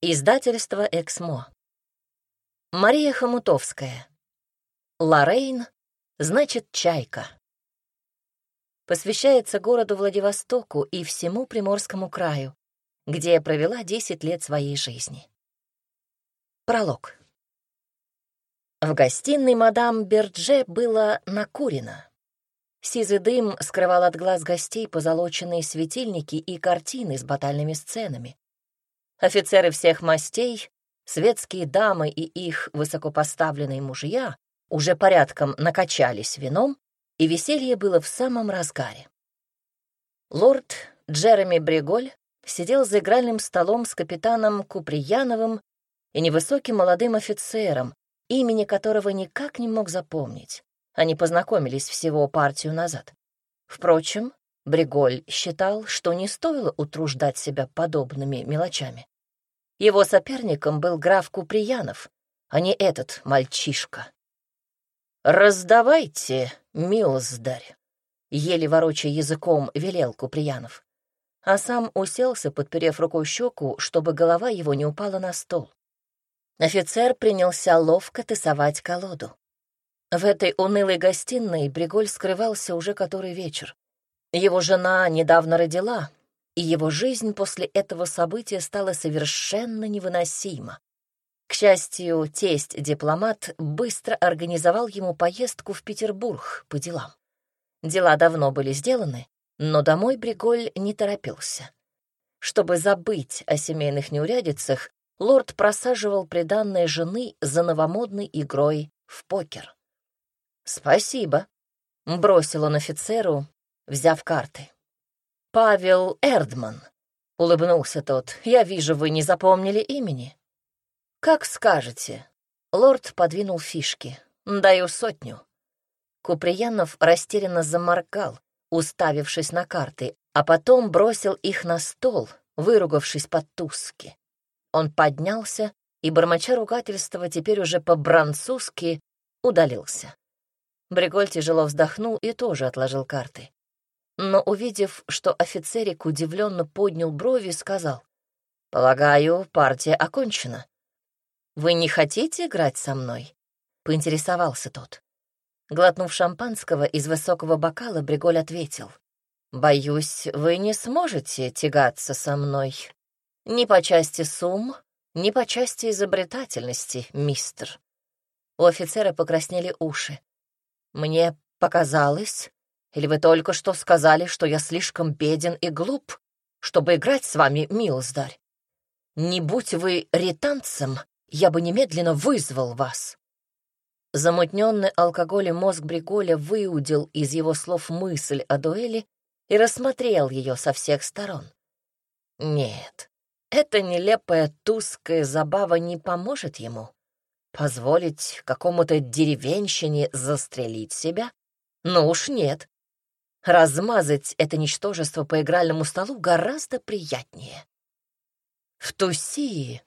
Издательство «Эксмо». Мария Хомутовская. Лорейн значит «чайка». Посвящается городу Владивостоку и всему Приморскому краю, где я провела 10 лет своей жизни. Пролог. В гостиной мадам Бердже было накурено. Сизый дым скрывал от глаз гостей позолоченные светильники и картины с батальными сценами. Офицеры всех мастей, светские дамы и их высокопоставленные мужья уже порядком накачались вином, и веселье было в самом разгаре. Лорд Джереми Бреголь сидел за игральным столом с капитаном Куприяновым и невысоким молодым офицером, имени которого никак не мог запомнить. Они познакомились всего партию назад. Впрочем, Бреголь считал, что не стоило утруждать себя подобными мелочами. Его соперником был граф Куприянов, а не этот мальчишка. «Раздавайте, милздарь», — еле ворочая языком велел Куприянов, а сам уселся, подперев рукой щеку, чтобы голова его не упала на стол. Офицер принялся ловко тасовать колоду. В этой унылой гостиной Бриголь скрывался уже который вечер. Его жена недавно родила, и его жизнь после этого события стала совершенно невыносима. К счастью, тесть-дипломат быстро организовал ему поездку в Петербург по делам. Дела давно были сделаны, но домой Бриголь не торопился. Чтобы забыть о семейных неурядицах, лорд просаживал приданное жены за новомодной игрой в покер. «Спасибо», — бросил он офицеру, взяв карты. «Павел Эрдман», — улыбнулся тот. «Я вижу, вы не запомнили имени». «Как скажете». Лорд подвинул фишки. «Даю сотню». Куприянов растерянно заморгал, уставившись на карты, а потом бросил их на стол, выругавшись по-тузски. Он поднялся и, бормоча ругательства, теперь уже по-бранцузски, удалился. Бриголь тяжело вздохнул и тоже отложил карты. Но, увидев, что офицерик удивленно поднял брови, сказал, «Полагаю, партия окончена». «Вы не хотите играть со мной?» — поинтересовался тот. Глотнув шампанского из высокого бокала, Бриголь ответил, «Боюсь, вы не сможете тягаться со мной. Ни по части сумм, ни по части изобретательности, мистер». У офицера покраснели уши. Мне показалось, или вы только что сказали, что я слишком беден и глуп, чтобы играть с вами, милздарь? Не будь вы ританцем, я бы немедленно вызвал вас. Замутненный алкоголем мозг Бриголя выудил из его слов мысль о дуэли и рассмотрел ее со всех сторон. Нет, эта нелепая туская забава не поможет ему. Позволить какому-то деревенщине застрелить себя? Ну уж нет. Размазать это ничтожество по игральному столу гораздо приятнее. В Туссии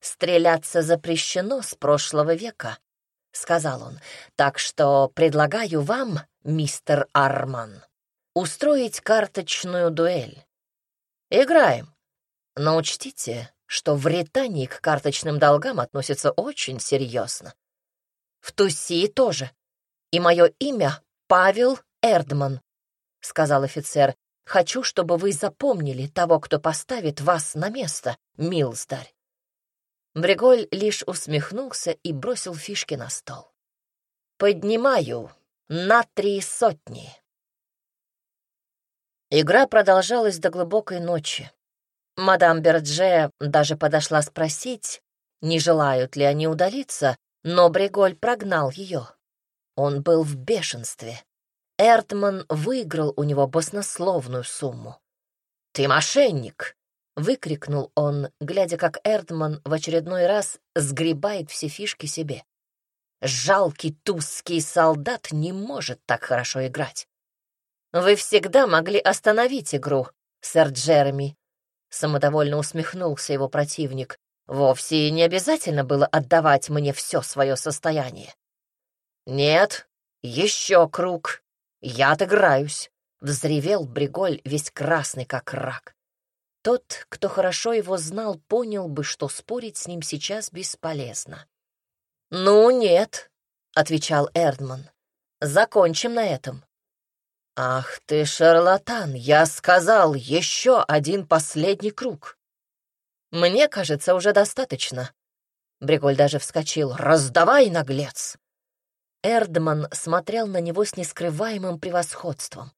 стреляться запрещено с прошлого века, — сказал он, — так что предлагаю вам, мистер Арман, устроить карточную дуэль. Играем, но учтите, что в Ритании к карточным долгам относятся очень серьезно. В Туссии тоже. И мое имя Павел Эрдман, — сказал офицер. Хочу, чтобы вы запомнили того, кто поставит вас на место, милздарь. Бреголь лишь усмехнулся и бросил фишки на стол. «Поднимаю на три сотни». Игра продолжалась до глубокой ночи. Мадам Бердже даже подошла спросить, не желают ли они удалиться, но Бреголь прогнал ее. Он был в бешенстве. Эртман выиграл у него баснословную сумму. «Ты мошенник!» — выкрикнул он, глядя, как Эртман в очередной раз сгребает все фишки себе. «Жалкий тузский солдат не может так хорошо играть. Вы всегда могли остановить игру, сэр Джереми, Самодовольно усмехнулся его противник. Вовсе не обязательно было отдавать мне все свое состояние. Нет, еще круг. Я отыграюсь, взревел Бриголь весь красный, как рак. Тот, кто хорошо его знал, понял бы, что спорить с ним сейчас бесполезно. «Ну, нет», — отвечал Эрдман. «Закончим на этом». «Ах ты, шарлатан, я сказал, еще один последний круг». «Мне кажется, уже достаточно». Бриголь даже вскочил. «Раздавай, наглец!» Эрдман смотрел на него с нескрываемым превосходством.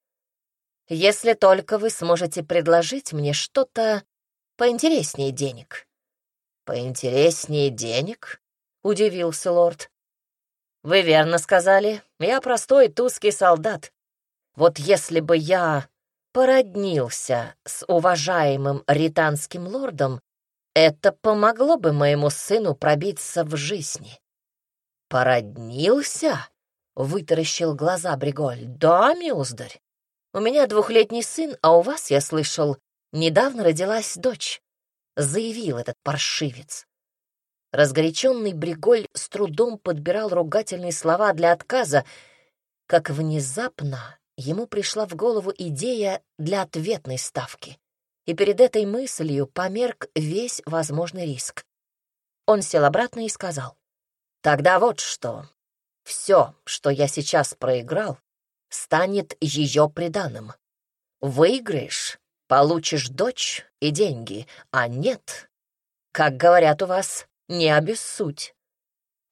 «Если только вы сможете предложить мне что-то поинтереснее денег». «Поинтереснее денег?» — удивился лорд. «Вы верно сказали. Я простой тузский солдат. Вот если бы я породнился с уважаемым ританским лордом, это помогло бы моему сыну пробиться в жизни». «Породнился?» — вытаращил глаза Бриголь. «Да, милздарь. У меня двухлетний сын, а у вас, я слышал, недавно родилась дочь», — заявил этот паршивец. Разгоряченный Бриголь с трудом подбирал ругательные слова для отказа, как внезапно ему пришла в голову идея для ответной ставки. И перед этой мыслью померк весь возможный риск. Он сел обратно и сказал, «Тогда вот что. Все, что я сейчас проиграл, станет ее приданым. Выиграешь, получишь дочь и деньги, а нет, как говорят у вас, не обессудь.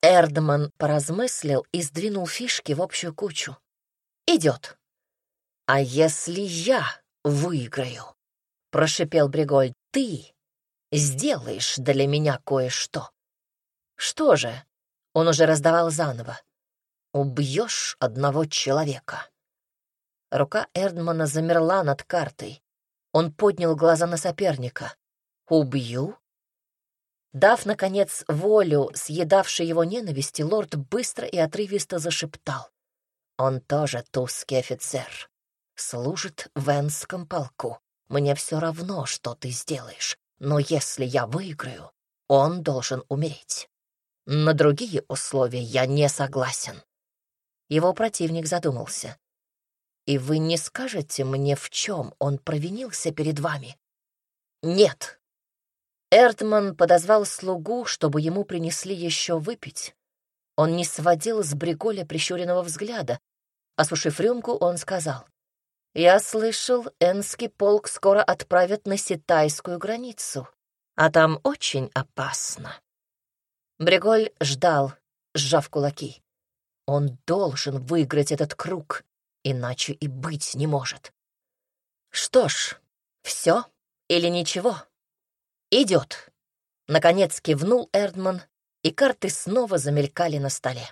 Эрдман поразмыслил и сдвинул фишки в общую кучу. Идет. А если я выиграю? Прошипел Бриголь. Ты сделаешь для меня кое-что. Что же? Он уже раздавал заново. Убьешь одного человека. Рука Эрдмана замерла над картой. Он поднял глаза на соперника. «Убью?» Дав, наконец, волю съедавшей его ненависти, лорд быстро и отрывисто зашептал. «Он тоже тузский офицер. Служит в Энском полку. Мне все равно, что ты сделаешь. Но если я выиграю, он должен умереть. На другие условия я не согласен». Его противник задумался. «И вы не скажете мне, в чем он провинился перед вами?» «Нет». Эртман подозвал слугу, чтобы ему принесли еще выпить. Он не сводил с Бриголя прищуренного взгляда. Осушив рюмку, он сказал. «Я слышал, Энский полк скоро отправят на Ситайскую границу, а там очень опасно». Бриголь ждал, сжав кулаки. Он должен выиграть этот круг, иначе и быть не может. Что ж, все или ничего? Идет. Наконец кивнул Эрдман, и карты снова замелькали на столе.